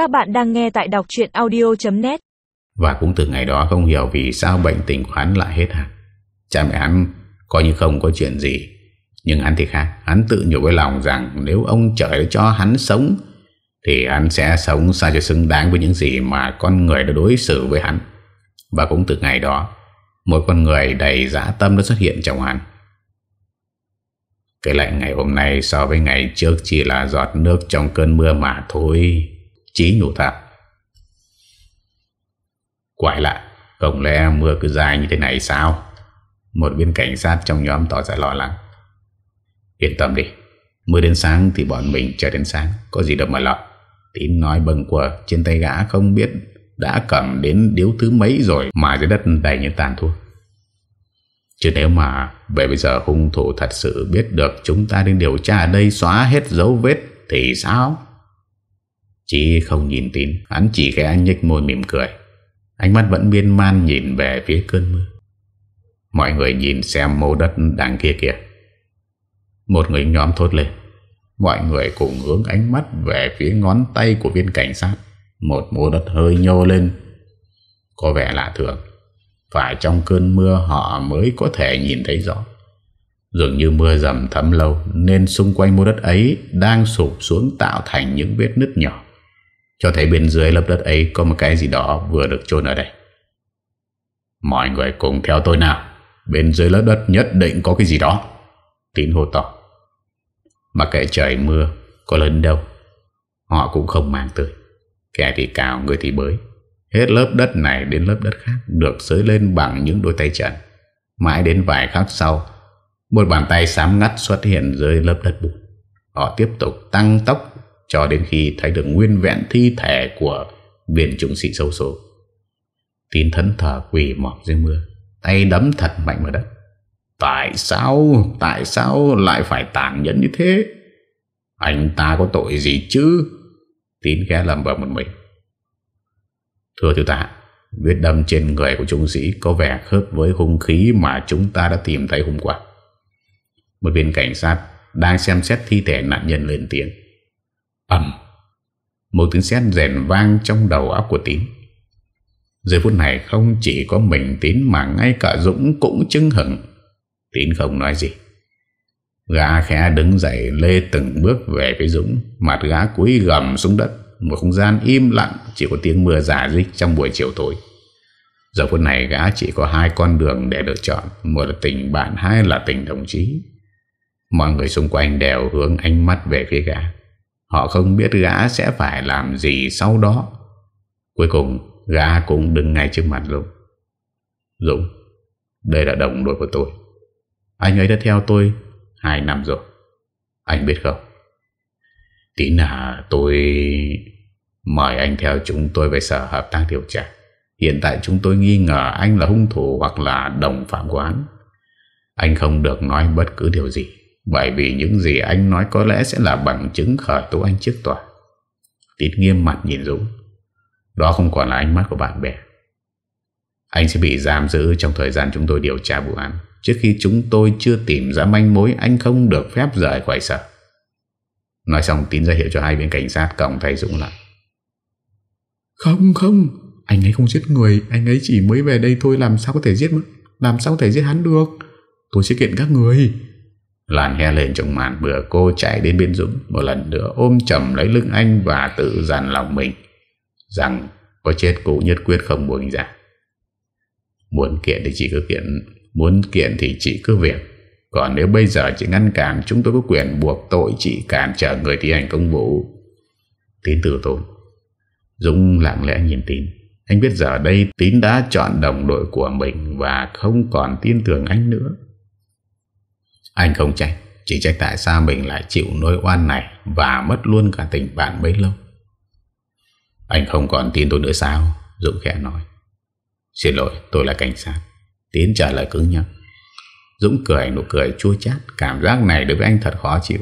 Các bạn đang nghe tại đọc chuyện audio.net Và cũng từ ngày đó không hiểu vì sao bệnh tình của hắn lại hết hẳn Cha mẹ hắn coi như không có chuyện gì, Nhưng hắn thì khác. Hắn tự nhủ với lòng rằng nếu ông trời cho hắn sống, Thì hắn sẽ sống sao cho xứng đáng với những gì mà con người đã đối xử với hắn. Và cũng từ ngày đó, Một con người đầy dã tâm đã xuất hiện trong hắn. Cái lạnh ngày hôm nay so với ngày trước chỉ là giọt nước trong cơn mưa mà thôi. Chí nhủ thật Quay lại, Không lẽ mưa cứ dài như thế này sao? Một viên cảnh sát trong nhóm tỏ ra lo lắng. Yên tâm đi, Mưa đến sáng thì bọn mình chờ đến sáng, Có gì đâu mà lo. Tín nói bần quờ, trên tay gã không biết Đã cầm đến điếu thứ mấy rồi Mà dưới đất đầy như tàn thuốc. Chứ nếu mà Về bây giờ hung thủ thật sự biết được Chúng ta đang điều tra ở đây Xóa hết dấu vết Thì sao? Chí không nhìn tín Hắn chỉ khẽ nhếch môi mỉm cười. Ánh mắt vẫn miên man nhìn về phía cơn mưa. Mọi người nhìn xem mô đất đằng kia kìa. Một người nhóm thốt lên. Mọi người cùng hướng ánh mắt về phía ngón tay của viên cảnh sát. Một mô đất hơi nhô lên. Có vẻ lạ thường. Phải trong cơn mưa họ mới có thể nhìn thấy rõ. Dường như mưa dầm thấm lâu, Nên xung quanh mô đất ấy Đang sụp xuống tạo thành những vết nứt nhỏ. Cho thấy bên dưới lớp đất ấy Có một cái gì đó vừa được chôn ở đây. Mọi người cùng theo tôi nào. Bên dưới lớp đất nhất định có cái gì đó. Tín hô to Mà kệ trời mưa, Có lớn đâu. Họ cũng không mang tới. Kẻ thì cào, người thì bới. Hết lớp đất này đến lớp đất khác Được xới lên bằng những đôi tay trần. Mãi đến vài khắc sau, Một bàn tay xám ngắt xuất hiện dưới lớp đất bụi. Họ tiếp tục tăng tốc cho đến khi thấy được nguyên vẹn thi thể Của viên trung sĩ sâu số. Tín thấn thở quỳ mọc dưới mưa, Tay đấm thật mạnh vào đất. Tại sao Tại sao lại phải tàn nhẫn như thế? Anh ta có tội gì chứ? Tín ghé lầm vào một mình. Thưa thiếu tá, Vết đâm trên người của trung sĩ Có vẻ khớp với hung khí Mà chúng ta đã tìm thấy hôm qua. Một viên cảnh sát Đang xem xét thi thể nạn nhân lên tiếng. Ẩm Một tiếng xét rèn vang trong đầu óc của tín. Giờ phút này không chỉ có mình Tín mà ngay cả Dũng cũng chưng hửng. Tín không nói gì. Gã khẽ đứng dậy, lê từng bước về phía Dũng. Mặt gã cúi gầm xuống đất. Một không gian im lặng, Chỉ có tiếng mưa giả dích trong buổi chiều tối. Giờ phút này gã chỉ có hai con đường để lựa chọn. Một là tình bạn, Hai là tình đồng chí. Mọi người xung quanh đều hướng ánh mắt về phía gã. Họ không biết gã sẽ phải làm gì sau đó. Cuối cùng, Gã cũng đứng ngay trước mặt Dũng. Dũng, Đây là đồng đội của tôi. Anh ấy đã theo tôi Hai năm rồi. Anh biết không? Tí nào tôi Mời anh theo chúng tôi về sở hợp tác điều tra. Hiện tại chúng tôi nghi ngờ anh là hung thủ hoặc là đồng phạm quán Anh không được nói bất cứ điều gì. Bởi vì những gì anh nói có lẽ sẽ là bằng chứng khởi tố anh trước tòa. Tít nghiêm mặt nhìn Dũng. Đó không còn là ánh mắt của bạn bè. Anh sẽ bị giam giữ trong thời gian chúng tôi điều tra vụ án. Trước khi chúng tôi chưa tìm ra manh mối, Anh không được phép rời khỏi sở. Nói xong, tín ra hiệu cho hai bên cảnh sát Cộng thay Dũng lại. Không không. Anh ấy không giết người. Anh ấy chỉ mới về đây thôi. Làm sao có thể giết Làm sao có thể giết hắn được? Tôi sẽ kiện các người. Lan he lên trong màn bữa, cô chạy đến bên Dũng, Một lần nữa ôm chầm lấy lưng anh Và tự dằn lòng mình, Rằng có chết cũng nhất quyết không buông ra. Muốn kiện thì chỉ cứ kiện, Muốn kiện thì chỉ cứ việc. Còn nếu bây giờ chị ngăn cản, Chúng tôi có quyền buộc tội chị cản trở người thi hành công vụ. Tín từ tốn Dũng lặng lẽ nhìn Tín Anh biết giờ đây Tín đã chọn đồng đội của mình Và không còn tin tưởng anh nữa. Anh không trách, Chỉ trách tại sao mình lại chịu nỗi oan này Và mất luôn cả tình bạn bấy lâu. Anh không còn tin tôi nữa sao? Dũng khẽ nói. Xin lỗi, tôi là cảnh sát. Tiến trả lời cứng nhắc. Dũng cười nụ cười chua chát, Cảm giác này đối với anh thật khó chịu.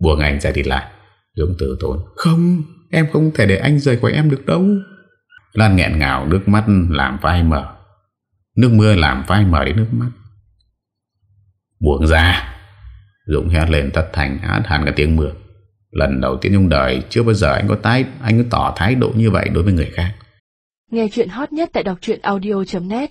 Buông anh ra đi lại. Dũng từ tốn. Không, em không thể để anh rời khỏi em được đâu. Lan nghẹn ngào, nước mắt làm vai mở Nước mưa làm vai mở đến nước mắt. Buông ra. Dũng hét lên tất thành át hẳn cả tiếng mưa. Lần đầu tiên trong đời, Chưa bao giờ anh có tái Anh có tỏ thái độ như vậy đối với người khác. Nghe chuyện hot nhất tại đọc truyện audio.net